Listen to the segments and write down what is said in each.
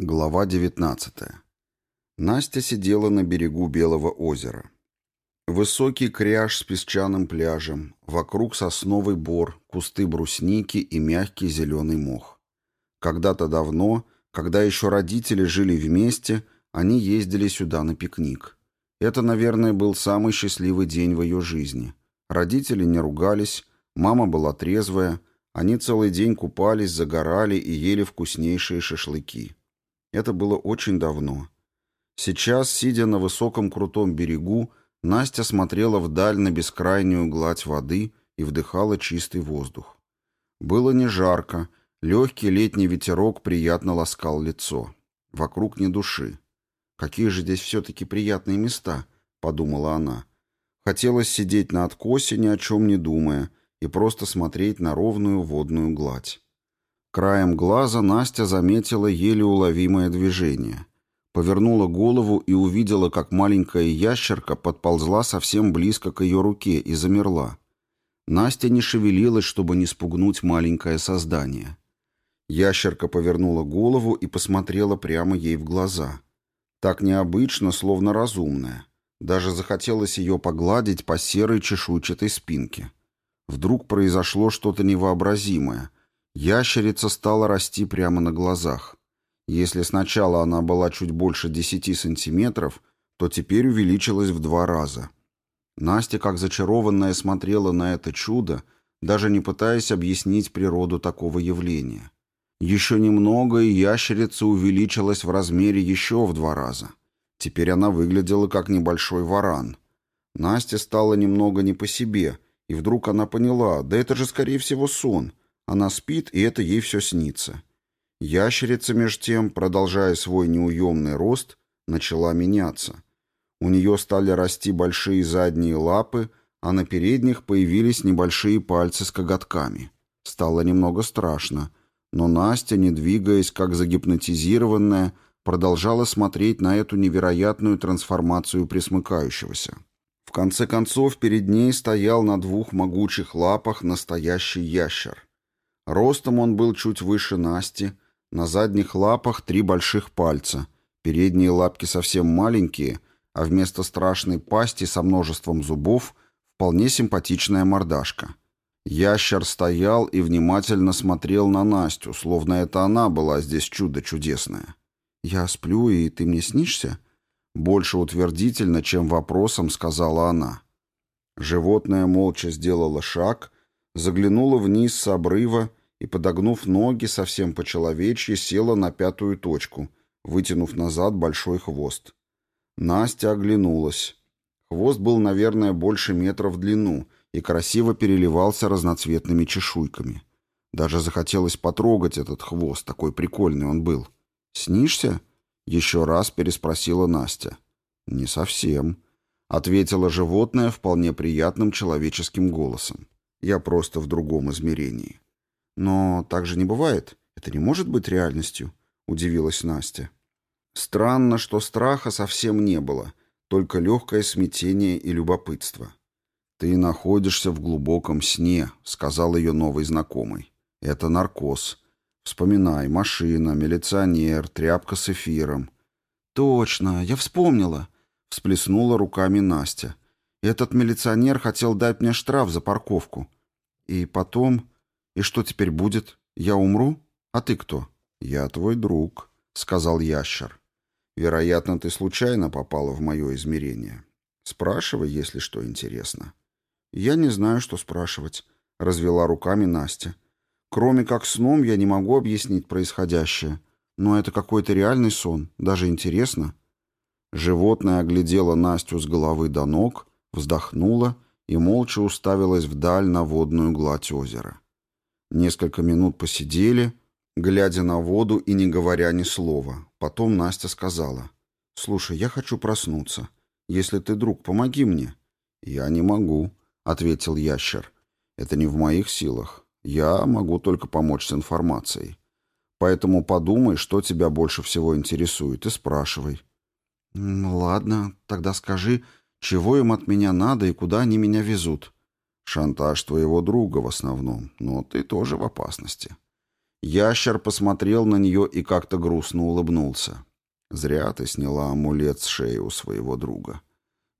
Глава 19. Настя сидела на берегу Белого озера. Высокий кряж с песчаным пляжем, вокруг сосновый бор, кусты брусники и мягкий зеленый мох. Когда-то давно, когда еще родители жили вместе, они ездили сюда на пикник. Это, наверное, был самый счастливый день в ее жизни. Родители не ругались, мама была трезвая, они целый день купались, загорали и ели вкуснейшие шашлыки. Это было очень давно. Сейчас, сидя на высоком крутом берегу, Настя смотрела вдаль на бескрайнюю гладь воды и вдыхала чистый воздух. Было не жарко, легкий летний ветерок приятно ласкал лицо. Вокруг ни души. «Какие же здесь все-таки приятные места», — подумала она. Хотелось сидеть на откосе, ни о чем не думая, и просто смотреть на ровную водную гладь. Краем глаза Настя заметила еле уловимое движение. Повернула голову и увидела, как маленькая ящерка подползла совсем близко к ее руке и замерла. Настя не шевелилась, чтобы не спугнуть маленькое создание. Ящерка повернула голову и посмотрела прямо ей в глаза. Так необычно, словно разумная. Даже захотелось ее погладить по серой чешуйчатой спинке. Вдруг произошло что-то невообразимое — Ящерица стала расти прямо на глазах. Если сначала она была чуть больше 10 сантиметров, то теперь увеличилась в два раза. Настя, как зачарованная, смотрела на это чудо, даже не пытаясь объяснить природу такого явления. Еще немного, и ящерица увеличилась в размере еще в два раза. Теперь она выглядела как небольшой варан. Настя стала немного не по себе, и вдруг она поняла, да это же, скорее всего, сон — она спит, и это ей все снится. Ящерица, меж тем, продолжая свой неуемный рост, начала меняться. У нее стали расти большие задние лапы, а на передних появились небольшие пальцы с коготками. Стало немного страшно, но Настя, не двигаясь, как загипнотизированная, продолжала смотреть на эту невероятную трансформацию присмыкающегося. В конце концов, перед ней стоял на двух могучих лапах настоящий ящер. Ростом он был чуть выше Насти, на задних лапах три больших пальца, передние лапки совсем маленькие, а вместо страшной пасти со множеством зубов вполне симпатичная мордашка. Ящер стоял и внимательно смотрел на Настю, словно это она была здесь чудо чудесное. «Я сплю, и ты мне снишься?» Больше утвердительно, чем вопросом, сказала она. Животное молча сделало шаг заглянула вниз с обрыва и, подогнув ноги совсем по-человечьи, села на пятую точку, вытянув назад большой хвост. Настя оглянулась. Хвост был, наверное, больше метра в длину и красиво переливался разноцветными чешуйками. Даже захотелось потрогать этот хвост, такой прикольный он был. «Снишься?» — еще раз переспросила Настя. «Не совсем», — ответила животное вполне приятным человеческим голосом. Я просто в другом измерении. Но так же не бывает. Это не может быть реальностью, удивилась Настя. Странно, что страха совсем не было, только легкое смятение и любопытство. «Ты находишься в глубоком сне», — сказал ее новый знакомый. «Это наркоз. Вспоминай, машина, милиционер, тряпка с эфиром». «Точно, я вспомнила», — всплеснула руками Настя. «Этот милиционер хотел дать мне штраф за парковку. И потом... И что теперь будет? Я умру? А ты кто? Я твой друг, сказал ящер. Вероятно, ты случайно попала в мое измерение. Спрашивай, если что интересно. Я не знаю, что спрашивать, развела руками Настя. Кроме как сном я не могу объяснить происходящее. Но это какой-то реальный сон, даже интересно. Животное оглядело Настю с головы до ног, вздохнуло и молча уставилась вдаль на водную гладь озера. Несколько минут посидели, глядя на воду и не говоря ни слова. Потом Настя сказала, «Слушай, я хочу проснуться. Если ты друг, помоги мне». «Я не могу», — ответил ящер. «Это не в моих силах. Я могу только помочь с информацией. Поэтому подумай, что тебя больше всего интересует, и спрашивай». «Ладно, тогда скажи, чего им от меня надо и куда они меня везут? Шантаж твоего друга в основном, но ты тоже в опасности. Ящер посмотрел на нее и как-то грустно улыбнулся. «Зря ты сняла амулет с шеи у своего друга.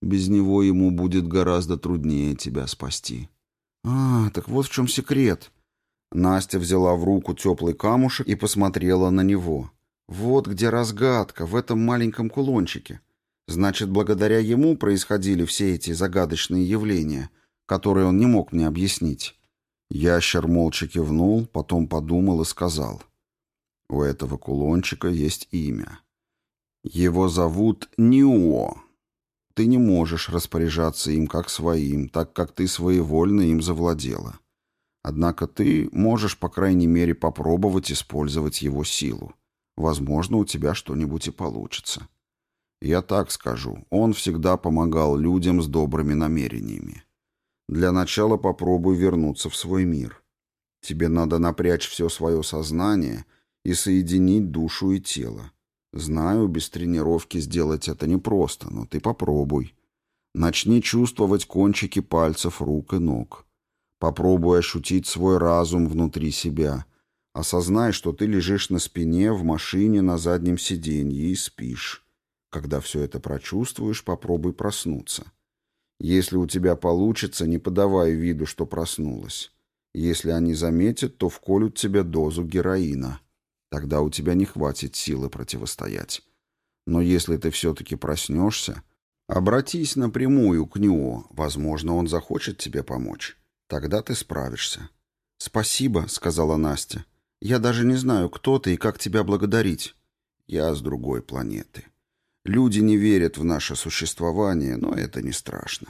Без него ему будет гораздо труднее тебя спасти». «А, так вот в чем секрет». Настя взяла в руку теплый камушек и посмотрела на него. «Вот где разгадка, в этом маленьком кулончике. Значит, благодаря ему происходили все эти загадочные явления, которые он не мог мне объяснить». Ящер молча кивнул, потом подумал и сказал. «У этого кулончика есть имя. Его зовут Нио. Ты не можешь распоряжаться им как своим, так как ты своевольно им завладела. Однако ты можешь, по крайней мере, попробовать использовать его силу. Возможно, у тебя что-нибудь и получится. Я так скажу, он всегда помогал людям с добрыми намерениями. Для начала попробуй вернуться в свой мир. Тебе надо напрячь все свое сознание и соединить душу и тело. Знаю, без тренировки сделать это непросто, но ты попробуй. Начни чувствовать кончики пальцев рук и ног. Попробуй ощутить свой разум внутри себя. Осознай, что ты лежишь на спине в машине на заднем сиденье и спишь. Когда все это прочувствуешь, попробуй проснуться. Если у тебя получится, не подавай виду, что проснулась. Если они заметят, то вколют тебе дозу героина. Тогда у тебя не хватит силы противостоять. Но если ты все-таки проснешься, обратись напрямую к Нюо. Возможно, он захочет тебе помочь. Тогда ты справишься. «Спасибо», — сказала Настя. «Я даже не знаю, кто ты и как тебя благодарить». «Я с другой планеты. Люди не верят в наше существование, но это не страшно.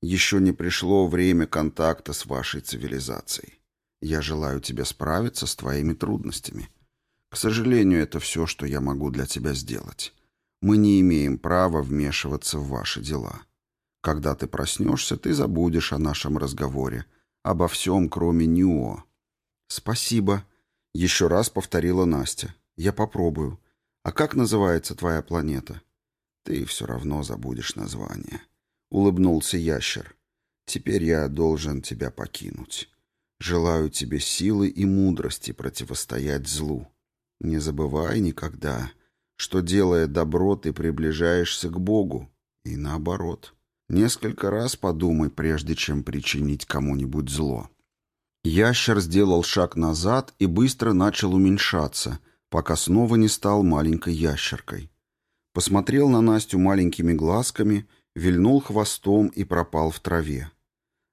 Еще не пришло время контакта с вашей цивилизацией. Я желаю тебе справиться с твоими трудностями. К сожалению, это все, что я могу для тебя сделать. Мы не имеем права вмешиваться в ваши дела. Когда ты проснешься, ты забудешь о нашем разговоре, обо всем, кроме Нюо. «Спасибо», — еще раз повторила Настя. «Я попробую. А как называется твоя планета?» «Ты все равно забудешь название», — улыбнулся ящер. «Теперь я должен тебя покинуть. Желаю тебе силы и мудрости противостоять злу. Не забывай никогда, что, делая добро, ты приближаешься к Богу, и наоборот. Несколько раз подумай, прежде чем причинить кому-нибудь зло». Ящер сделал шаг назад и быстро начал уменьшаться, пока снова не стал маленькой ящеркой посмотрел на Настю маленькими глазками, вильнул хвостом и пропал в траве.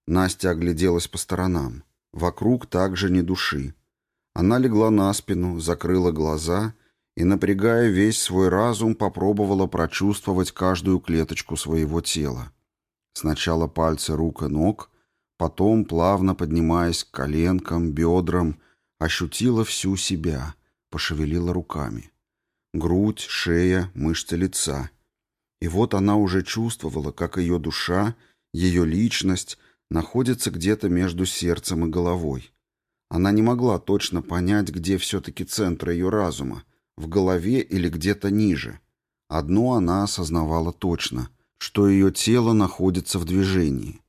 Настя огляделась по сторонам. Вокруг также ни души. Она легла на спину, закрыла глаза и, напрягая весь свой разум, попробовала прочувствовать каждую клеточку своего тела. Сначала пальцы рук и ног, потом, плавно поднимаясь к коленкам, бедрам, ощутила всю себя, пошевелила руками грудь, шея, мышцы лица. И вот она уже чувствовала, как ее душа, ее личность находится где-то между сердцем и головой. Она не могла точно понять, где все-таки центр ее разума, в голове или где-то ниже. Одно она осознавала точно, что ее тело находится в движении.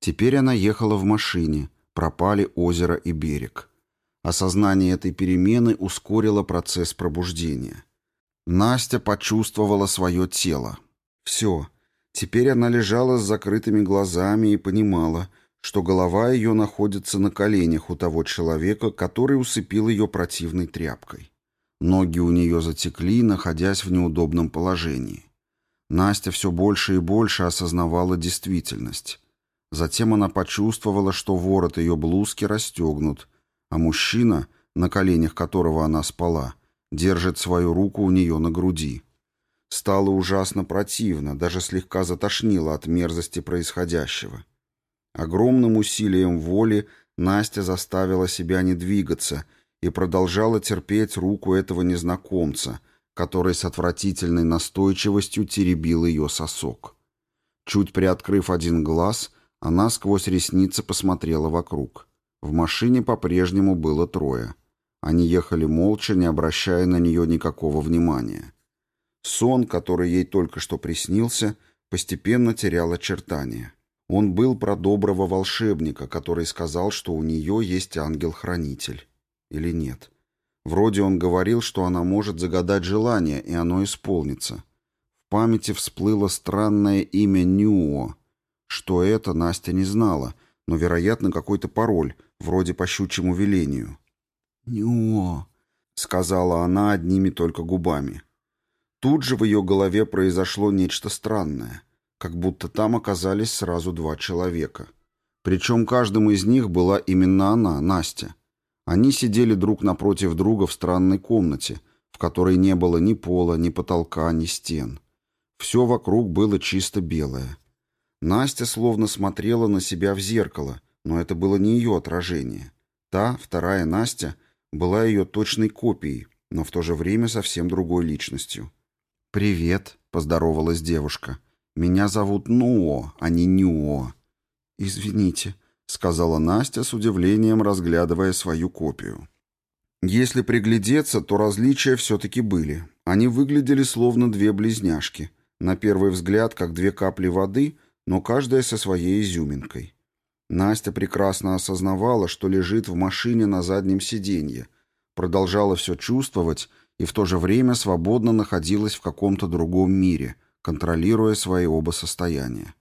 Теперь она ехала в машине, пропали озеро и берег. Осознание этой перемены ускорило процесс пробуждения. Настя почувствовала свое тело. Все. Теперь она лежала с закрытыми глазами и понимала, что голова ее находится на коленях у того человека, который усыпил ее противной тряпкой. Ноги у нее затекли, находясь в неудобном положении. Настя все больше и больше осознавала действительность. Затем она почувствовала, что ворот ее блузки расстегнут, а мужчина, на коленях которого она спала, держит свою руку у нее на груди. Стало ужасно противно, даже слегка затошнило от мерзости происходящего. Огромным усилием воли Настя заставила себя не двигаться и продолжала терпеть руку этого незнакомца, который с отвратительной настойчивостью теребил ее сосок. Чуть приоткрыв один глаз, она сквозь ресницы посмотрела вокруг. В машине по-прежнему было трое — они ехали молча, не обращая на нее никакого внимания. Сон, который ей только что приснился, постепенно терял очертания. Он был про доброго волшебника, который сказал, что у нее есть ангел-хранитель. Или нет? Вроде он говорил, что она может загадать желание, и оно исполнится. В памяти всплыло странное имя Нюо. Что это, Настя не знала, но, вероятно, какой-то пароль, вроде по щучьему велению. «Нюо», — сказала она одними только губами. Тут же в ее голове произошло нечто странное, как будто там оказались сразу два человека. Причем каждым из них была именно она, Настя. Они сидели друг напротив друга в странной комнате, в которой не было ни пола, ни потолка, ни стен. Все вокруг было чисто белое. Настя словно смотрела на себя в зеркало, но это было не ее отражение. Та, вторая Настя, была ее точной копией, но в то же время совсем другой личностью. «Привет», — поздоровалась девушка. «Меня зовут Нуо, а не Нюо». «Извините», — сказала Настя с удивлением, разглядывая свою копию. Если приглядеться, то различия все-таки были. Они выглядели словно две близняшки. На первый взгляд, как две капли воды, но каждая со своей изюминкой. Настя прекрасно осознавала, что лежит в машине на заднем сиденье, продолжала все чувствовать и в то же время свободно находилась в каком-то другом мире, контролируя свои оба состояния.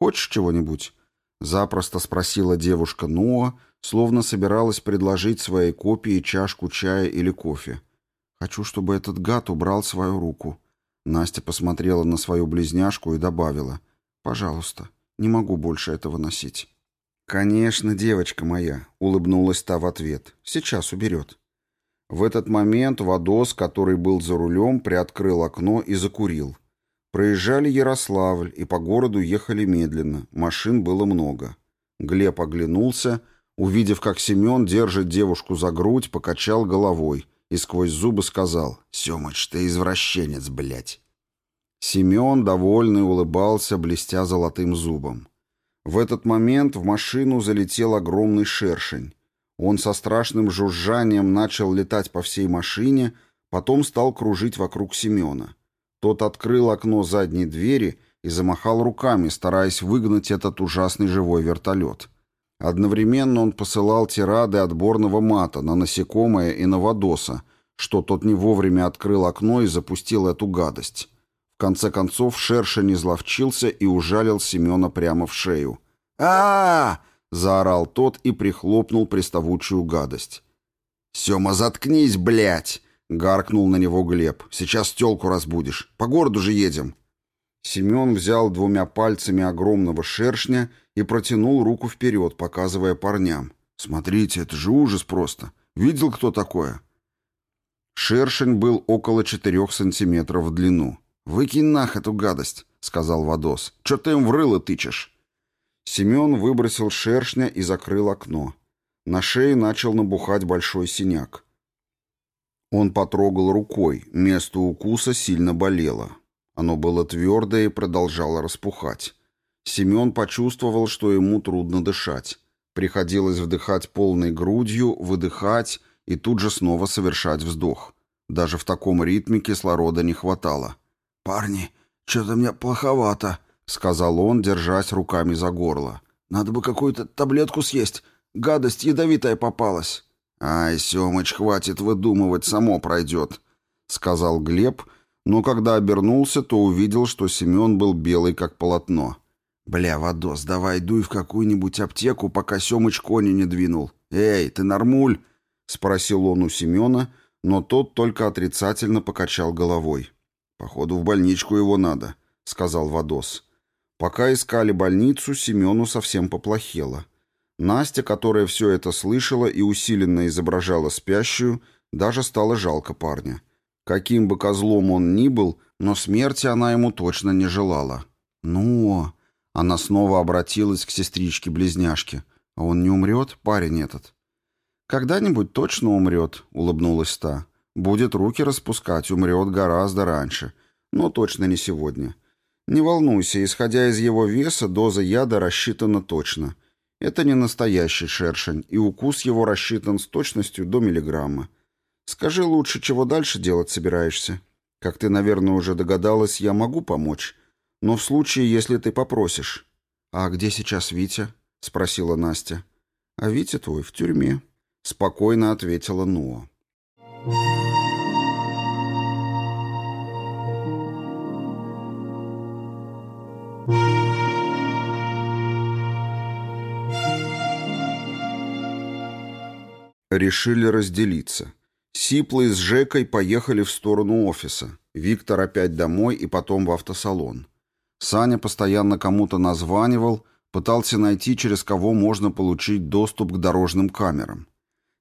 «Хочешь чего-нибудь?» — запросто спросила девушка Ноа, словно собиралась предложить своей копии чашку чая или кофе. «Хочу, чтобы этот гад убрал свою руку». Настя посмотрела на свою близняшку и добавила. «Пожалуйста, не могу больше этого носить». «Конечно, девочка моя», — улыбнулась та в ответ. «Сейчас уберет». В этот момент Вадос, который был за рулем, приоткрыл окно и закурил. Проезжали Ярославль, и по городу ехали медленно, машин было много. Глеб оглянулся, увидев, как Семен держит девушку за грудь, покачал головой и сквозь зубы сказал «Семыч, ты извращенец, блядь». Семен, довольный, улыбался, блестя золотым зубом. В этот момент в машину залетел огромный шершень. Он со страшным жужжанием начал летать по всей машине, потом стал кружить вокруг Семена. Тот открыл окно задней двери и замахал руками, стараясь выгнать этот ужасный живой вертолет. Одновременно он посылал тирады отборного мата на насекомое и на Водоса, что тот не вовремя открыл окно и запустил эту гадость. Конце концов шершень изловчился и ужалил Семена прямо в шею. а, -а, -а — заорал тот и прихлопнул приставучую гадость. «Сема, заткнись, блядь!» — гаркнул на него Глеб. «Сейчас тёлку разбудишь. По городу же едем». Семен взял двумя пальцами огромного шершня и протянул руку вперед, показывая парням. «Смотрите, это же ужас просто. Видел кто такое?» Шершень был около четырех сантиметров в длину. «Выкинь нах эту гадость», — сказал Вадос. «Чё ты им в рыло тычешь?» Семен выбросил шершня и закрыл окно. На шее начал набухать большой синяк. Он потрогал рукой, место укуса сильно болело. Оно было твердое и продолжало распухать. Семен почувствовал, что ему трудно дышать. Приходилось вдыхать полной грудью, выдыхать и тут же снова совершать вздох. Даже в таком ритме кислорода не хватало. «Парни, что-то мне плоховато», — сказал он, держась руками за горло. «Надо бы какую-то таблетку съесть. Гадость ядовитая попалась». «Ай, Семыч, хватит выдумывать, само пройдет», — сказал Глеб, но когда обернулся, то увидел, что Семен был белый, как полотно. «Бля, Вадос, давай дуй в какую-нибудь аптеку, пока Семыч кони не двинул. Эй, ты нормуль?» — спросил он у Семена, но тот только отрицательно покачал головой. «Походу, в больничку его надо», — сказал Вадос. Пока искали больницу, Семену совсем поплохело. Настя, которая все это слышала и усиленно изображала спящую, даже стало жалко парня. Каким бы козлом он ни был, но смерти она ему точно не желала. «Ну...» Она снова обратилась к сестричке-близняшке. «А он не умрет, парень этот?» «Когда-нибудь точно умрет», — улыбнулась та. «Будет руки распускать, умрет гораздо раньше. Но точно не сегодня. Не волнуйся, исходя из его веса, доза яда рассчитана точно. Это не настоящий шершень, и укус его рассчитан с точностью до миллиграмма. Скажи лучше, чего дальше делать собираешься? Как ты, наверное, уже догадалась, я могу помочь. Но в случае, если ты попросишь. А где сейчас Витя? Спросила Настя. А Витя твой в тюрьме. Спокойно ответила Ноа. Решили разделиться. Сиплый с Жекой поехали в сторону офиса. Виктор опять домой и потом в автосалон. Саня постоянно кому-то названивал, пытался найти, через кого можно получить доступ к дорожным камерам.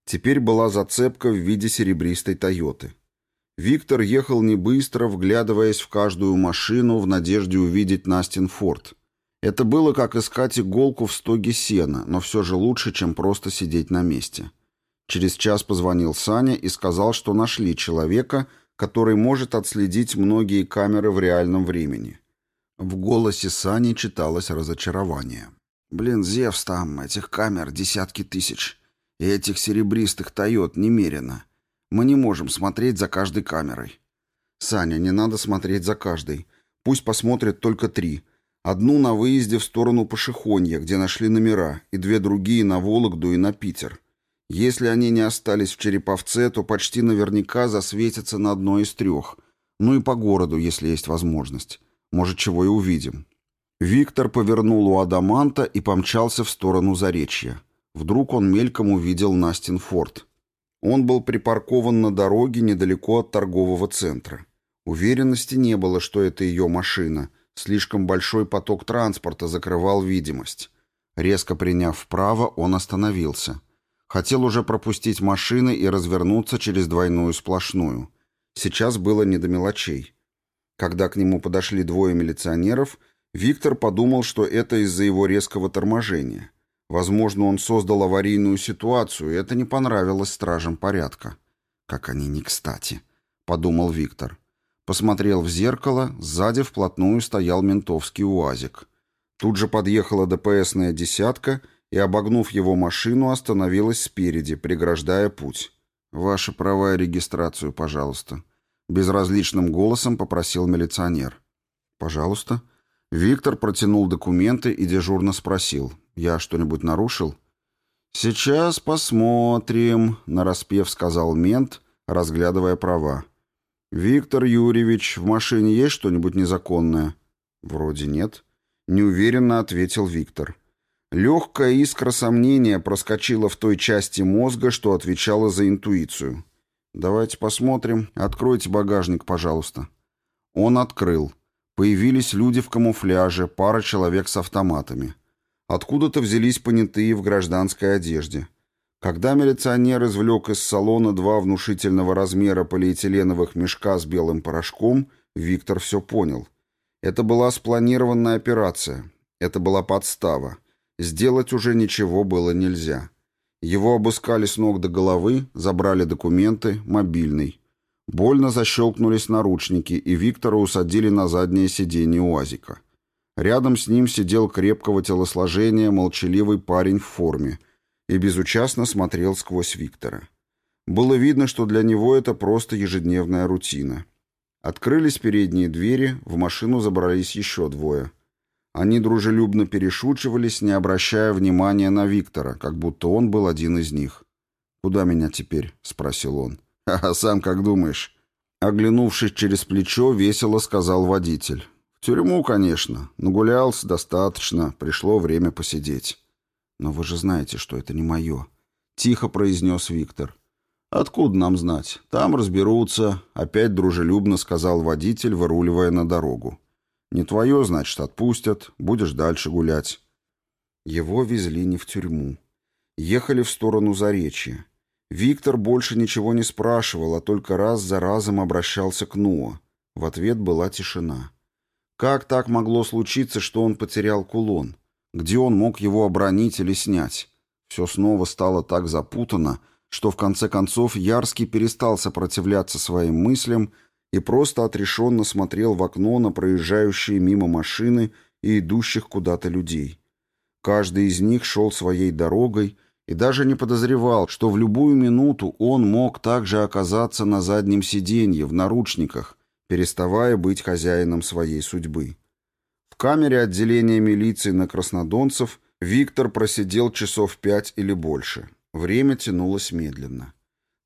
Теперь была зацепка в виде серебристой «Тойоты». Виктор ехал не быстро, вглядываясь в каждую машину в надежде увидеть Настин Форд. Это было как искать иголку в стоге сена, но все же лучше, чем просто сидеть на месте. Через час позвонил Саня и сказал, что нашли человека, который может отследить многие камеры в реальном времени. В голосе Сани читалось разочарование. «Блин, Зевс там, этих камер десятки тысяч. И этих серебристых Тойот немерено. Мы не можем смотреть за каждой камерой». «Саня, не надо смотреть за каждой. Пусть посмотрят только три. Одну на выезде в сторону Пошехонья, где нашли номера, и две другие на Вологду и на Питер. Если они не остались в Череповце, то почти наверняка засветятся на одной из трех. Ну и по городу, если есть возможность. Может, чего и увидим. Виктор повернул у Адаманта и помчался в сторону Заречья. Вдруг он мельком увидел Настин форт. Он был припаркован на дороге недалеко от торгового центра. Уверенности не было, что это ее машина. Слишком большой поток транспорта закрывал видимость. Резко приняв вправо, он остановился. Хотел уже пропустить машины и развернуться через двойную сплошную. Сейчас было не до мелочей. Когда к нему подошли двое милиционеров, Виктор подумал, что это из-за его резкого торможения. Возможно, он создал аварийную ситуацию, и это не понравилось стражам порядка. «Как они не кстати», — подумал Виктор. Посмотрел в зеркало, сзади вплотную стоял ментовский УАЗик. Тут же подъехала ДПСная «десятка», и, обогнув его машину, остановилась спереди, преграждая путь. «Ваши права и регистрацию, пожалуйста», — безразличным голосом попросил милиционер. «Пожалуйста». Виктор протянул документы и дежурно спросил. «Я что-нибудь нарушил?» «Сейчас посмотрим», — нараспев сказал мент, разглядывая права. «Виктор Юрьевич, в машине есть что-нибудь незаконное?» «Вроде нет», — неуверенно ответил Виктор. Легкая искра сомнения проскочила в той части мозга, что отвечала за интуицию. «Давайте посмотрим. Откройте багажник, пожалуйста». Он открыл. Появились люди в камуфляже, пара человек с автоматами. Откуда-то взялись понятые в гражданской одежде. Когда милиционер извлек из салона два внушительного размера полиэтиленовых мешка с белым порошком, Виктор все понял. Это была спланированная операция. Это была подстава. Сделать уже ничего было нельзя. Его обыскали с ног до головы, забрали документы, мобильный. Больно защелкнулись наручники, и Виктора усадили на заднее сиденье УАЗика. Рядом с ним сидел крепкого телосложения молчаливый парень в форме и безучастно смотрел сквозь Виктора. Было видно, что для него это просто ежедневная рутина. Открылись передние двери, в машину забрались еще двое. Они дружелюбно перешучивались, не обращая внимания на Виктора, как будто он был один из них. «Куда меня теперь?» — спросил он. «А сам как думаешь?» Оглянувшись через плечо, весело сказал водитель. «В тюрьму, конечно. Нагулялся достаточно. Пришло время посидеть». «Но вы же знаете, что это не мое», — тихо произнес Виктор. «Откуда нам знать? Там разберутся», — опять дружелюбно сказал водитель, выруливая на дорогу. Не твое, значит, отпустят, будешь дальше гулять. Его везли не в тюрьму. Ехали в сторону Заречья. Виктор больше ничего не спрашивал, а только раз за разом обращался к Ноа. В ответ была тишина. Как так могло случиться, что он потерял кулон? Где он мог его обронить или снять? Все снова стало так запутано, что в конце концов Ярский перестал сопротивляться своим мыслям и просто отрешенно смотрел в окно на проезжающие мимо машины и идущих куда-то людей. Каждый из них шел своей дорогой и даже не подозревал, что в любую минуту он мог также оказаться на заднем сиденье в наручниках, переставая быть хозяином своей судьбы. В камере отделения милиции на Краснодонцев Виктор просидел часов пять или больше. Время тянулось медленно.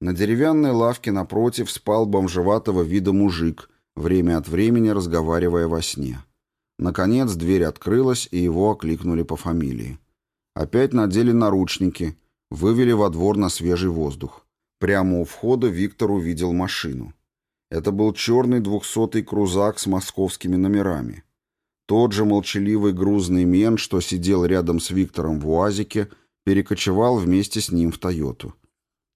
На деревянной лавке напротив спал бомжеватого вида мужик, время от времени разговаривая во сне. Наконец дверь открылась, и его окликнули по фамилии. Опять надели наручники, вывели во двор на свежий воздух. Прямо у входа Виктор увидел машину. Это был черный двухсотый крузак с московскими номерами. Тот же молчаливый грузный мен, что сидел рядом с Виктором в УАЗике, перекочевал вместе с ним в «Тойоту».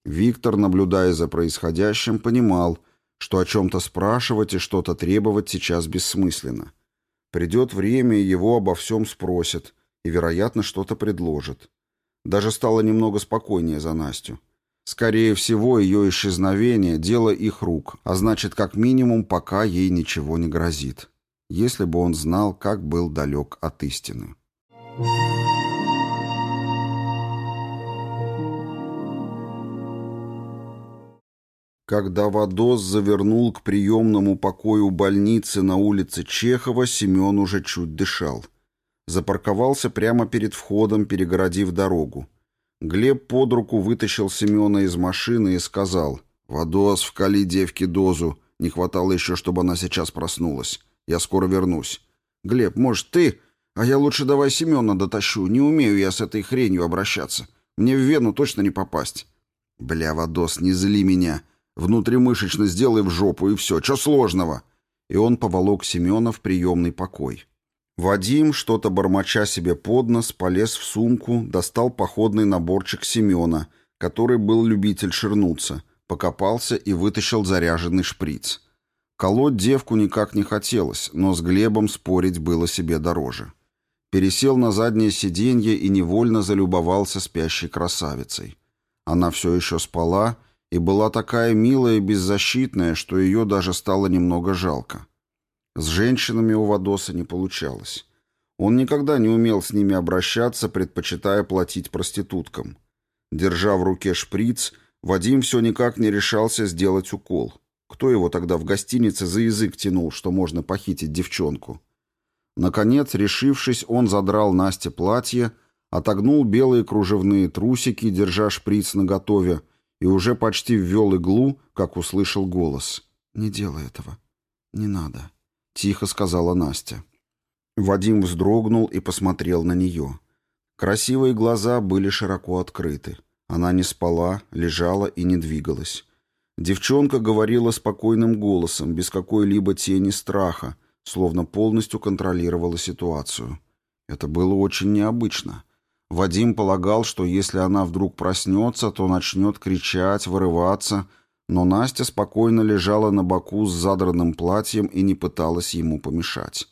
Виктор, наблюдая за происходящим, понимал, что о чем-то спрашивать и что-то требовать сейчас бессмысленно. Придет время, и его обо всем спросят, и, вероятно, что-то предложат. Даже стало немного спокойнее за Настю. Скорее всего, ее исчезновение – дело их рук, а значит, как минимум, пока ей ничего не грозит. Если бы он знал, как был далек от истины. Когда Вадос завернул к приемному покою больницы на улице Чехова, Семен уже чуть дышал. Запарковался прямо перед входом, перегородив дорогу. Глеб под руку вытащил Семена из машины и сказал, «Водос, вкали девке дозу. Не хватало еще, чтобы она сейчас проснулась. Я скоро вернусь». «Глеб, может, ты? А я лучше давай Семена дотащу. Не умею я с этой хренью обращаться. Мне в вену точно не попасть». «Бля, Водос, не зли меня. Внутримышечно сделай в жопу, и все. Че сложного?» И он поволок Семена в приемный покой. Вадим, что-то бормоча себе под нос, полез в сумку, достал походный наборчик Семена, который был любитель ширнуться, покопался и вытащил заряженный шприц. Колоть девку никак не хотелось, но с Глебом спорить было себе дороже. Пересел на заднее сиденье и невольно залюбовался спящей красавицей. Она все еще спала и была такая милая и беззащитная, что ее даже стало немного жалко. С женщинами у Вадоса не получалось. Он никогда не умел с ними обращаться, предпочитая платить проституткам. Держа в руке шприц, Вадим все никак не решался сделать укол. Кто его тогда в гостинице за язык тянул, что можно похитить девчонку? Наконец, решившись, он задрал Насте платье, отогнул белые кружевные трусики, держа шприц наготове, и уже почти ввел иглу, как услышал голос. «Не делай этого. Не надо» тихо сказала Настя. Вадим вздрогнул и посмотрел на нее. Красивые глаза были широко открыты. Она не спала, лежала и не двигалась. Девчонка говорила спокойным голосом, без какой-либо тени страха, словно полностью контролировала ситуацию. Это было очень необычно. Вадим полагал, что если она вдруг проснется, то начнет кричать, вырываться, но Настя спокойно лежала на боку с задранным платьем и не пыталась ему помешать.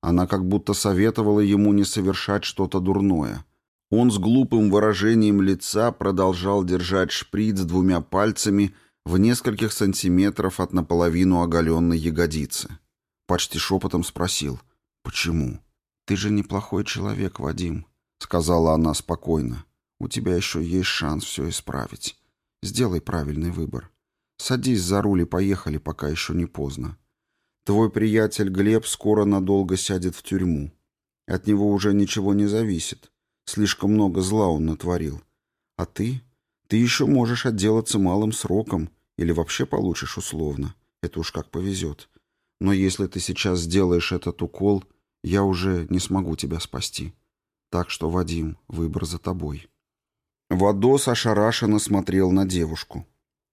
Она как будто советовала ему не совершать что-то дурное. Он с глупым выражением лица продолжал держать шприц двумя пальцами в нескольких сантиметров от наполовину оголенной ягодицы. Почти шепотом спросил «Почему?» «Ты же неплохой человек, Вадим», — сказала она спокойно. «У тебя еще есть шанс все исправить. Сделай правильный выбор. Садись за руль и поехали, пока еще не поздно. Твой приятель Глеб скоро надолго сядет в тюрьму. От него уже ничего не зависит. Слишком много зла он натворил. А ты? Ты еще можешь отделаться малым сроком или вообще получишь условно. Это уж как повезет. Но если ты сейчас сделаешь этот укол, я уже не смогу тебя спасти. Так что, Вадим, выбор за тобой». Вадос ошарашенно смотрел на девушку.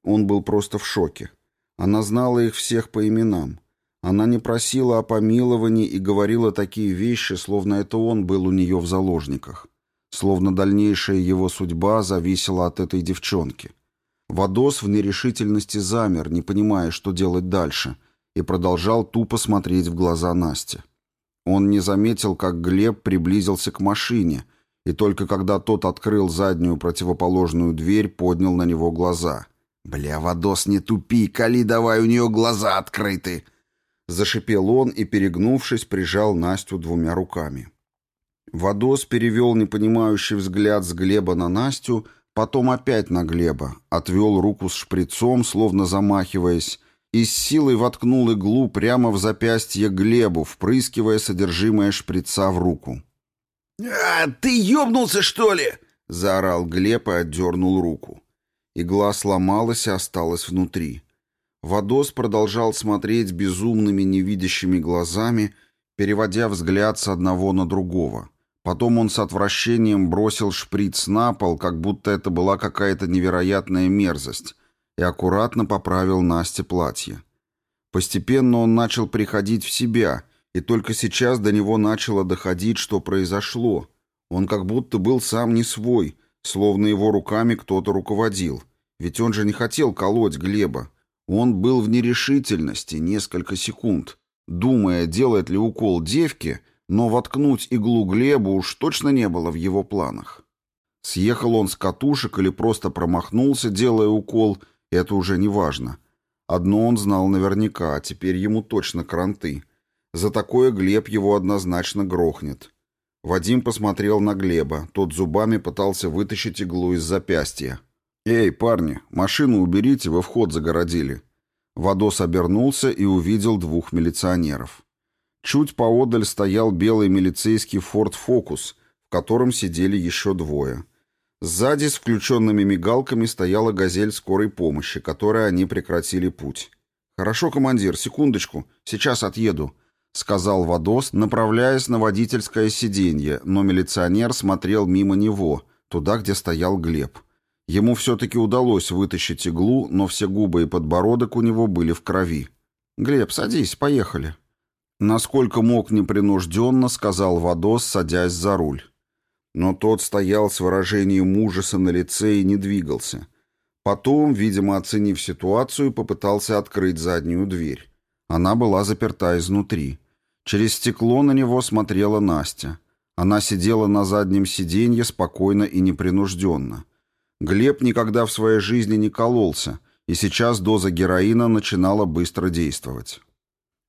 Он был просто в шоке. Она знала их всех по именам. Она не просила о помиловании и говорила такие вещи, словно это он был у нее в заложниках. Словно дальнейшая его судьба зависела от этой девчонки. Вадос в нерешительности замер, не понимая, что делать дальше, и продолжал тупо смотреть в глаза Насте. Он не заметил, как Глеб приблизился к машине, и только когда тот открыл заднюю противоположную дверь, поднял на него глаза — «Бля, Вадос, не тупи, кали давай, у нее глаза открыты!» Зашипел он и, перегнувшись, прижал Настю двумя руками. Вадос перевел непонимающий взгляд с Глеба на Настю, потом опять на Глеба, отвел руку с шприцом, словно замахиваясь, и с силой воткнул иглу прямо в запястье Глебу, впрыскивая содержимое шприца в руку. «А, ты ёбнулся, что ли?» — заорал Глеб и отдернул руку. Игла сломалась и осталась внутри. Вадос продолжал смотреть безумными невидящими глазами, переводя взгляд с одного на другого. Потом он с отвращением бросил шприц на пол, как будто это была какая-то невероятная мерзость, и аккуратно поправил Насте платье. Постепенно он начал приходить в себя, и только сейчас до него начало доходить, что произошло. Он как будто был сам не свой, словно его руками кто-то руководил. Ведь он же не хотел колоть Глеба. Он был в нерешительности несколько секунд, думая, делает ли укол девке, но воткнуть иглу Глебу уж точно не было в его планах. Съехал он с катушек или просто промахнулся, делая укол, это уже не важно. Одно он знал наверняка, а теперь ему точно кранты. За такое Глеб его однозначно грохнет. Вадим посмотрел на Глеба, тот зубами пытался вытащить иглу из запястья. «Эй, парни, машину уберите, вы вход загородили». Вадос обернулся и увидел двух милиционеров. Чуть поодаль стоял белый милицейский «Форд Фокус», в котором сидели еще двое. Сзади с включенными мигалками стояла «Газель» скорой помощи, которой они прекратили путь. «Хорошо, командир, секундочку, сейчас отъеду», — сказал Вадос, направляясь на водительское сиденье, но милиционер смотрел мимо него, туда, где стоял Глеб. Ему все-таки удалось вытащить иглу, но все губы и подбородок у него были в крови. «Глеб, садись, поехали». Насколько мог непринужденно, сказал Вадос, садясь за руль. Но тот стоял с выражением ужаса на лице и не двигался. Потом, видимо, оценив ситуацию, попытался открыть заднюю дверь. Она была заперта изнутри. Через стекло на него смотрела Настя. Она сидела на заднем сиденье спокойно и непринужденно. Глеб никогда в своей жизни не кололся, и сейчас доза героина начинала быстро действовать.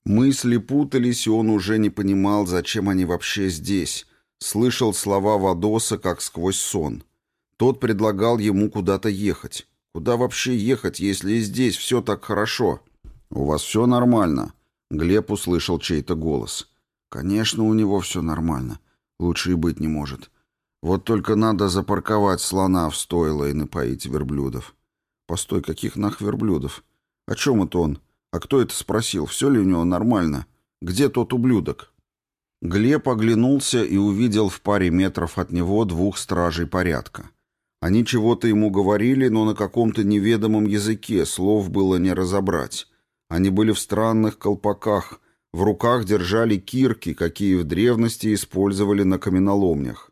Мысли путались, и он уже не понимал, зачем они вообще здесь. Слышал слова Вадоса, как сквозь сон. Тот предлагал ему куда-то ехать. Куда вообще ехать, если и здесь все так хорошо? «У вас все нормально?» Глеб услышал чей-то голос. «Конечно, у него все нормально. Лучше и быть не может. Вот только надо запарковать слона в стойло и напоить верблюдов». «Постой, каких нах верблюдов? О чем это он?» А кто это спросил, все ли у него нормально? Где тот ублюдок? Глеб оглянулся и увидел в паре метров от него двух стражей порядка. Они чего-то ему говорили, но на каком-то неведомом языке слов было не разобрать. Они были в странных колпаках, в руках держали кирки, какие в древности использовали на каменоломнях.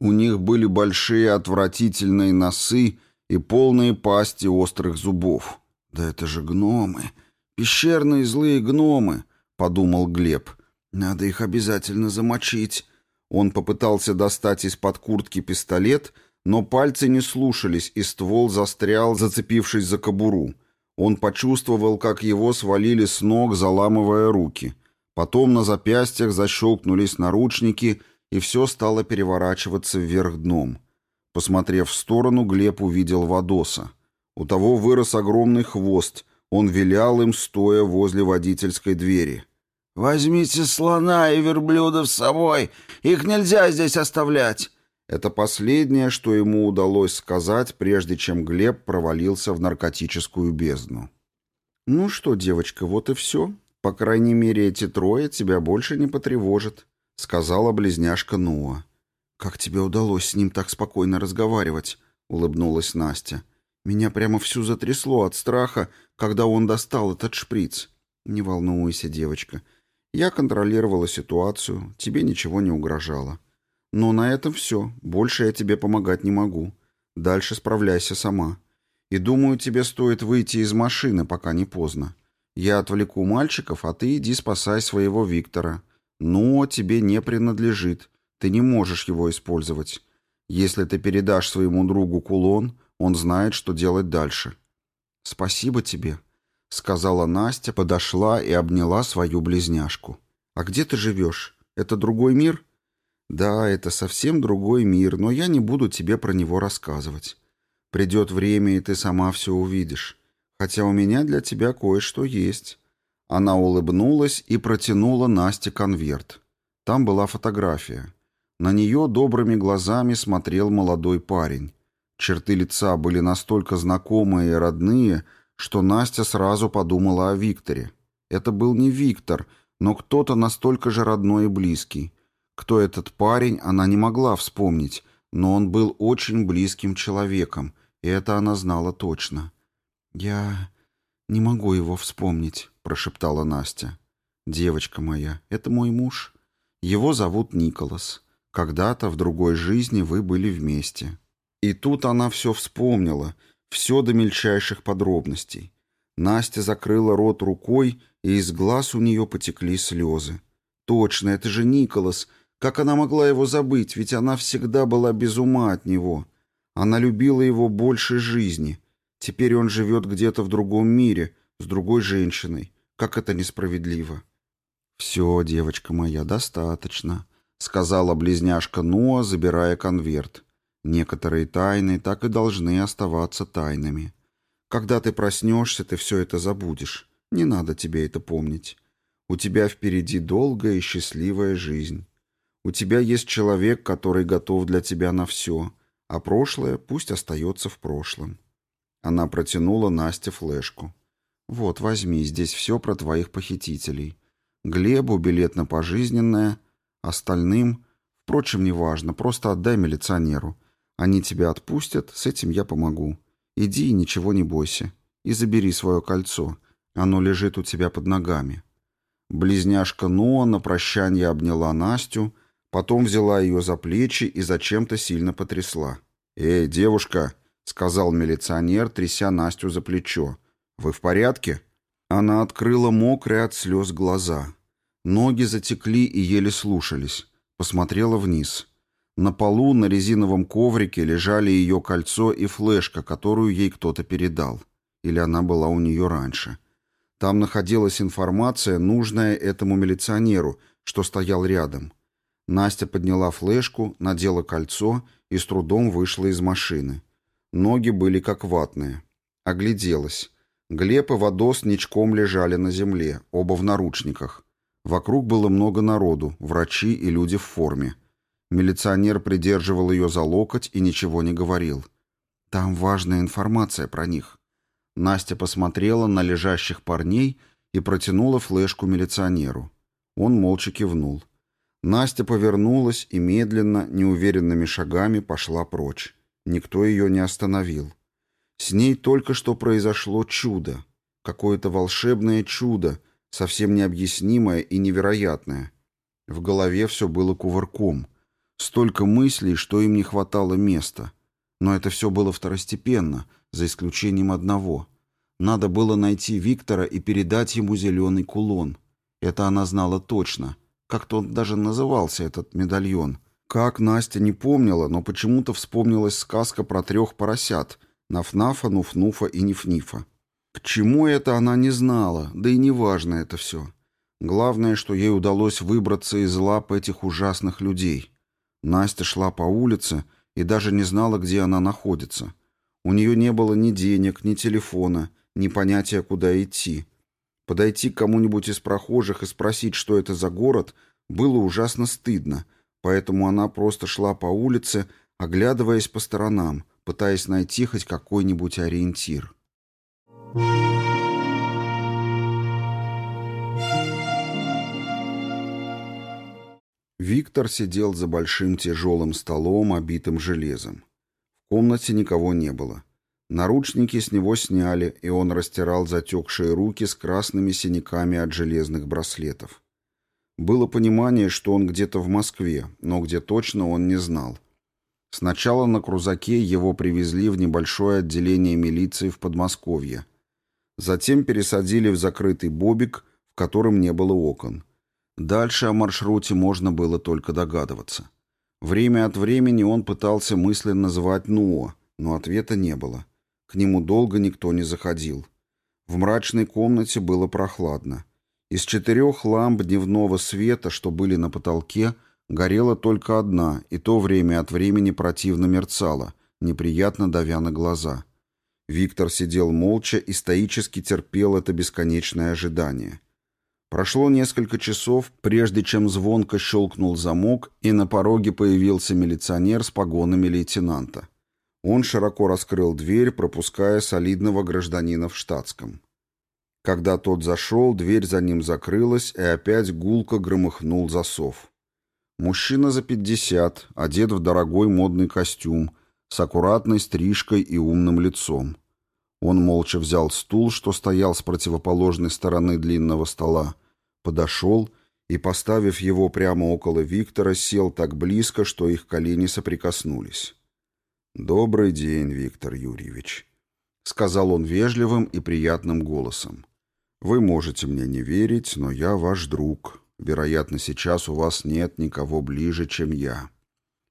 У них были большие отвратительные носы и полные пасти острых зубов. «Да это же гномы!» «Пещерные злые гномы», — подумал Глеб. «Надо их обязательно замочить». Он попытался достать из-под куртки пистолет, но пальцы не слушались, и ствол застрял, зацепившись за кобуру. Он почувствовал, как его свалили с ног, заламывая руки. Потом на запястьях защелкнулись наручники, и все стало переворачиваться вверх дном. Посмотрев в сторону, Глеб увидел Вадоса. У того вырос огромный хвост, он вилял им, стоя возле водительской двери. «Возьмите слона и верблюдов с собой! Их нельзя здесь оставлять!» Это последнее, что ему удалось сказать, прежде чем Глеб провалился в наркотическую бездну. «Ну что, девочка, вот и все. По крайней мере, эти трое тебя больше не потревожат», — сказала близняшка Нуа. «Как тебе удалось с ним так спокойно разговаривать?» — улыбнулась Настя. Меня прямо всю затрясло от страха, когда он достал этот шприц. Не волнуйся, девочка. Я контролировала ситуацию, тебе ничего не угрожало. Но на этом все. Больше я тебе помогать не могу. Дальше справляйся сама. И думаю, тебе стоит выйти из машины, пока не поздно. Я отвлеку мальчиков, а ты иди спасай своего Виктора. Но тебе не принадлежит. Ты не можешь его использовать. Если ты передашь своему другу кулон, он знает, что делать дальше. «Спасибо тебе», — сказала Настя, подошла и обняла свою близняшку. «А где ты живешь? Это другой мир?» «Да, это совсем другой мир, но я не буду тебе про него рассказывать. Придет время, и ты сама все увидишь. Хотя у меня для тебя кое-что есть». Она улыбнулась и протянула Насте конверт. Там была фотография. На нее добрыми глазами смотрел молодой парень. Черты лица были настолько знакомые и родные, что Настя сразу подумала о Викторе. Это был не Виктор, но кто-то настолько же родной и близкий. Кто этот парень, она не могла вспомнить, но он был очень близким человеком, и это она знала точно. «Я не могу его вспомнить», — прошептала Настя. «Девочка моя, это мой муж. Его зовут Николас. Когда-то в другой жизни вы были вместе». И тут она все вспомнила, все до мельчайших подробностей. Настя закрыла рот рукой, и из глаз у нее потекли слезы. «Точно, это же Николас. Как она могла его забыть, ведь она всегда была без ума от него. Она любила его больше жизни. Теперь он живет где-то в другом мире, с другой женщиной. Как это несправедливо». «Все, девочка моя, достаточно», — сказала близняшка Ноа, забирая конверт. Некоторые тайны так и должны оставаться тайнами. Когда ты проснешься, ты все это забудешь. Не надо тебе это помнить. У тебя впереди долгая и счастливая жизнь. У тебя есть человек, который готов для тебя на все, а прошлое пусть остается в прошлом. Она протянула Насте флешку. «Вот, возьми, здесь все про твоих похитителей. Глебу билет на пожизненное, остальным... Впрочем, неважно, просто отдай милиционеру. Они тебя отпустят, с этим я помогу. Иди и ничего не бойся. И забери свое кольцо. Оно лежит у тебя под ногами». Близняшка Ноа на прощание обняла Настю, потом взяла ее за плечи и зачем-то сильно потрясла. «Эй, девушка!» — сказал милиционер, тряся Настю за плечо. «Вы в порядке?» Она открыла мокрые от слез глаза. Ноги затекли и еле слушались. Посмотрела вниз. На полу на резиновом коврике лежали ее кольцо и флешка, которую ей кто-то передал. Или она была у нее раньше. Там находилась информация, нужная этому милиционеру, что стоял рядом. Настя подняла флешку, надела кольцо и с трудом вышла из машины. Ноги были как ватные. Огляделась. Глеб и Вадос ничком лежали на земле, оба в наручниках. Вокруг было много народу, врачи и люди в форме. Милиционер придерживал ее за локоть и ничего не говорил. «Там важная информация про них». Настя посмотрела на лежащих парней и протянула флешку милиционеру. Он молча кивнул. Настя повернулась и медленно, неуверенными шагами пошла прочь. Никто ее не остановил. С ней только что произошло чудо. Какое-то волшебное чудо, совсем необъяснимое и невероятное. В голове все было кувырком. Столько мыслей, что им не хватало места. Но это все было второстепенно, за исключением одного. Надо было найти Виктора и передать ему зеленый кулон. Это она знала точно. Как-то он даже назывался, этот медальон. Как Настя не помнила, но почему-то вспомнилась сказка про трех поросят — Нафнафа, Нуфнуфа и Нифнифа. К чему это она не знала, да и не важно это все. Главное, что ей удалось выбраться из лап этих ужасных людей. Настя шла по улице и даже не знала, где она находится. У нее не было ни денег, ни телефона, ни понятия, куда идти. Подойти к кому-нибудь из прохожих и спросить, что это за город, было ужасно стыдно, поэтому она просто шла по улице, оглядываясь по сторонам, пытаясь найти хоть какой-нибудь ориентир. Виктор сидел за большим тяжелым столом, обитым железом. В комнате никого не было. Наручники с него сняли, и он растирал затекшие руки с красными синяками от железных браслетов. Было понимание, что он где-то в Москве, но где точно он не знал. Сначала на крузаке его привезли в небольшое отделение милиции в Подмосковье. Затем пересадили в закрытый бобик, в котором не было окон. Дальше о маршруте можно было только догадываться. Время от времени он пытался мысленно звать Нуо, но ответа не было. К нему долго никто не заходил. В мрачной комнате было прохладно. Из четырех ламп дневного света, что были на потолке, горела только одна, и то время от времени противно мерцала, неприятно давя на глаза. Виктор сидел молча и стоически терпел это бесконечное ожидание. Прошло несколько часов, прежде чем звонко щелкнул замок, и на пороге появился милиционер с погонами лейтенанта. Он широко раскрыл дверь, пропуская солидного гражданина в штатском. Когда тот зашел, дверь за ним закрылась, и опять гулко громыхнул засов. Мужчина за пятьдесят, одет в дорогой модный костюм, с аккуратной стрижкой и умным лицом. Он молча взял стул, что стоял с противоположной стороны длинного стола, подошел и, поставив его прямо около Виктора, сел так близко, что их колени соприкоснулись. «Добрый день, Виктор Юрьевич», — сказал он вежливым и приятным голосом. «Вы можете мне не верить, но я ваш друг, Вероятно, сейчас у вас нет никого ближе, чем я».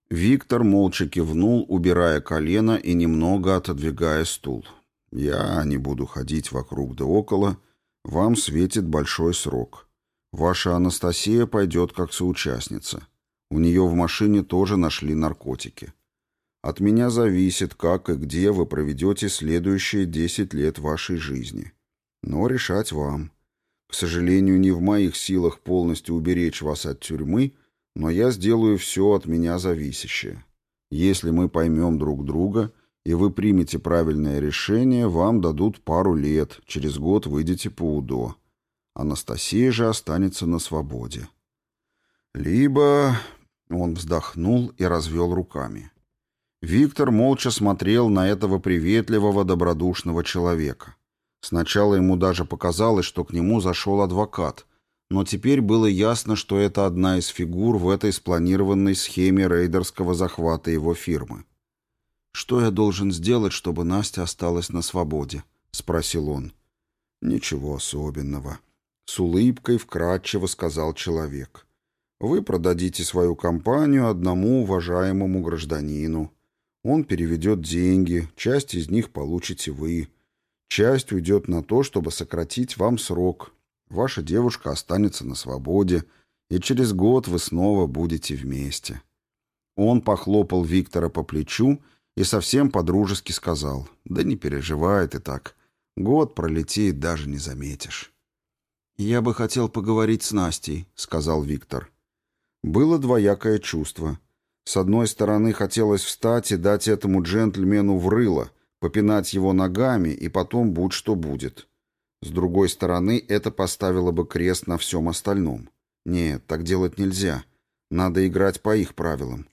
Виктор молча кивнул, убирая колено и немного отодвигая стул. «Я не буду ходить вокруг да около. Вам светит большой срок. Ваша Анастасия пойдет как соучастница. У нее в машине тоже нашли наркотики. От меня зависит, как и где вы проведете следующие десять лет вашей жизни. Но решать вам. К сожалению, не в моих силах полностью уберечь вас от тюрьмы, но я сделаю все от меня зависящее. Если мы поймем друг друга, и вы примете правильное решение, вам дадут пару лет, через год выйдете по УДО. Анастасия же останется на свободе. Либо... Он вздохнул и развел руками. Виктор молча смотрел на этого приветливого, добродушного человека. Сначала ему даже показалось, что к нему зашел адвокат, но теперь было ясно, что это одна из фигур в этой спланированной схеме рейдерского захвата его фирмы. «Что я должен сделать, чтобы Настя осталась на свободе?» — спросил он. «Ничего особенного», — с улыбкой вкратчиво сказал человек. «Вы продадите свою компанию одному уважаемому гражданину. Он переведет деньги, часть из них получите вы». Часть уйдет на то, чтобы сократить вам срок. Ваша девушка останется на свободе, и через год вы снова будете вместе». Он похлопал Виктора по плечу и совсем подружески сказал, «Да не переживай ты так. Год пролетит, даже не заметишь». «Я бы хотел поговорить с Настей», — сказал Виктор. Было двоякое чувство. С одной стороны, хотелось встать и дать этому джентльмену в рыло — попинать его ногами и потом будь что будет. С другой стороны, это поставило бы крест на всем остальном. Нет, так делать нельзя. Надо играть по их правилам.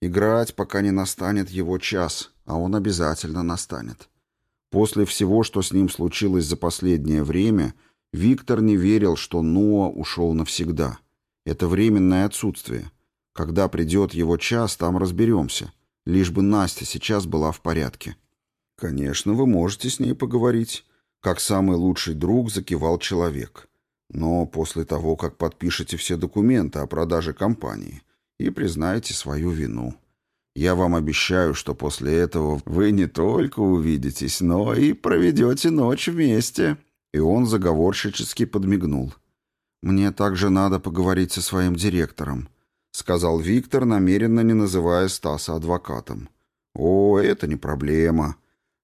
Играть, пока не настанет его час, а он обязательно настанет. После всего, что с ним случилось за последнее время, Виктор не верил, что Ноа ушел навсегда. Это временное отсутствие. Когда придет его час, там разберемся. Лишь бы Настя сейчас была в порядке. «Конечно, вы можете с ней поговорить», — как самый лучший друг закивал человек. «Но после того, как подпишете все документы о продаже компании и признаете свою вину, я вам обещаю, что после этого вы не только увидитесь, но и проведете ночь вместе». И он заговорщически подмигнул. «Мне также надо поговорить со своим директором», — сказал Виктор, намеренно не называя Стаса адвокатом. «О, это не проблема»,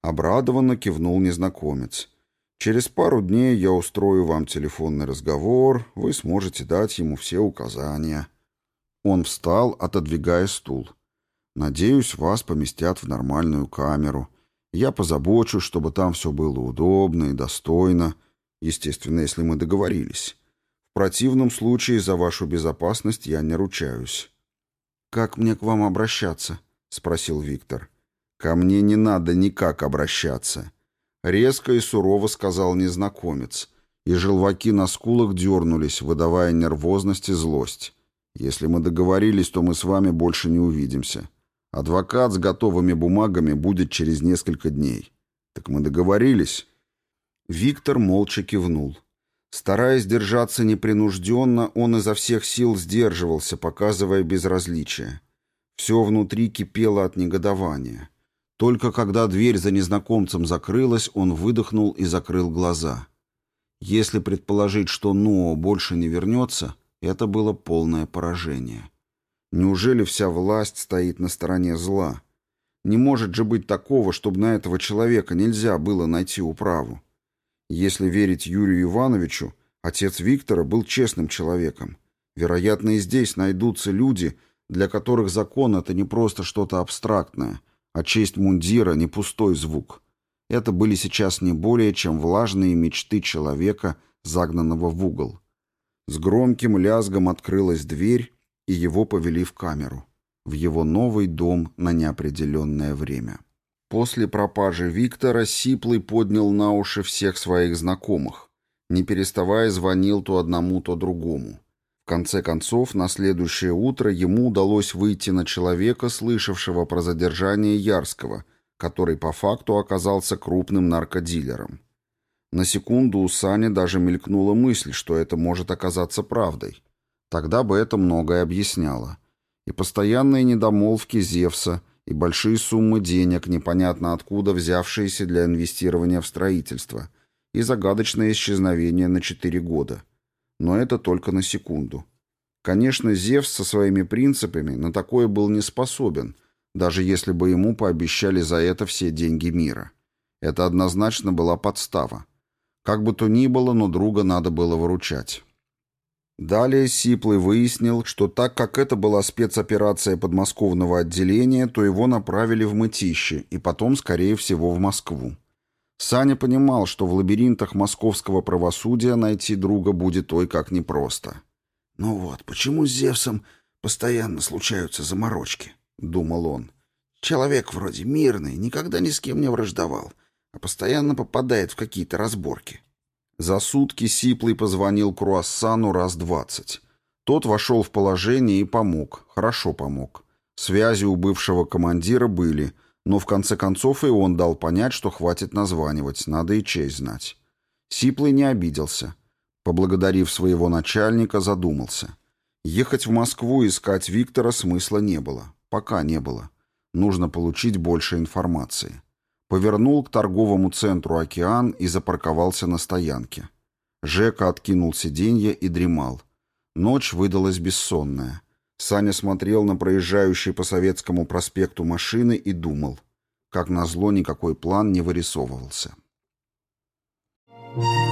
Обрадованно кивнул незнакомец. «Через пару дней я устрою вам телефонный разговор, вы сможете дать ему все указания». Он встал, отодвигая стул. «Надеюсь, вас поместят в нормальную камеру. Я позабочусь, чтобы там все было удобно и достойно, естественно, если мы договорились. В противном случае за вашу безопасность я не ручаюсь». «Как мне к вам обращаться?» — спросил Виктор. «Ко мне не надо никак обращаться», — резко и сурово сказал незнакомец, и желваки на скулах дернулись, выдавая нервозность и злость. «Если мы договорились, то мы с вами больше не увидимся. Адвокат с готовыми бумагами будет через несколько дней. Так мы договорились?» Виктор молча кивнул. Стараясь держаться непринужденно, он изо всех сил сдерживался, показывая безразличие. Все внутри кипело от негодования. Только когда дверь за незнакомцем закрылась, он выдохнул и закрыл глаза. Если предположить, что Ноа больше не вернется, это было полное поражение. Неужели вся власть стоит на стороне зла? Не может же быть такого, чтобы на этого человека нельзя было найти управу. Если верить Юрию Ивановичу, отец Виктора был честным человеком. Вероятно, и здесь найдутся люди, для которых закон — это не просто что-то абстрактное — а честь мундира — не пустой звук. Это были сейчас не более чем влажные мечты человека, загнанного в угол. С громким лязгом открылась дверь, и его повели в камеру, в его новый дом на неопределенное время. После пропажи Виктора Сиплый поднял на уши всех своих знакомых, не переставая звонил то одному, то другому. Конце концов, на следующее утро ему удалось выйти на человека, слышавшего про задержание Ярского, который по факту оказался крупным наркодилером. На секунду у Сани даже мелькнула мысль, что это может оказаться правдой. Тогда бы это многое объясняло. И постоянные недомолвки Зевса, и большие суммы денег, непонятно откуда взявшиеся для инвестирования в строительство, и загадочное исчезновение на четыре года – но это только на секунду. Конечно, Зевс со своими принципами на такое был не способен, даже если бы ему пообещали за это все деньги мира. Это однозначно была подстава. Как бы то ни было, но друга надо было выручать. Далее Сиплый выяснил, что так как это была спецоперация подмосковного отделения, то его направили в Мытище и потом, скорее всего, в Москву. Саня понимал, что в лабиринтах московского правосудия найти друга будет ой как непросто. «Ну вот, почему с Зевсом постоянно случаются заморочки?» — думал он. «Человек вроде мирный, никогда ни с кем не враждовал, а постоянно попадает в какие-то разборки». За сутки Сиплый позвонил Круассану раз двадцать. Тот вошел в положение и помог, хорошо помог. Связи у бывшего командира были — но в конце концов и он дал понять, что хватит названивать, надо и честь знать. Сиплый не обиделся. Поблагодарив своего начальника, задумался. Ехать в Москву искать Виктора смысла не было. Пока не было. Нужно получить больше информации. Повернул к торговому центру «Океан» и запарковался на стоянке. Жека откинул сиденье и дремал. Ночь выдалась бессонная. Саня смотрел на проезжающие по Советскому проспекту машины и думал. Как назло, никакой план не вырисовывался. Thank you.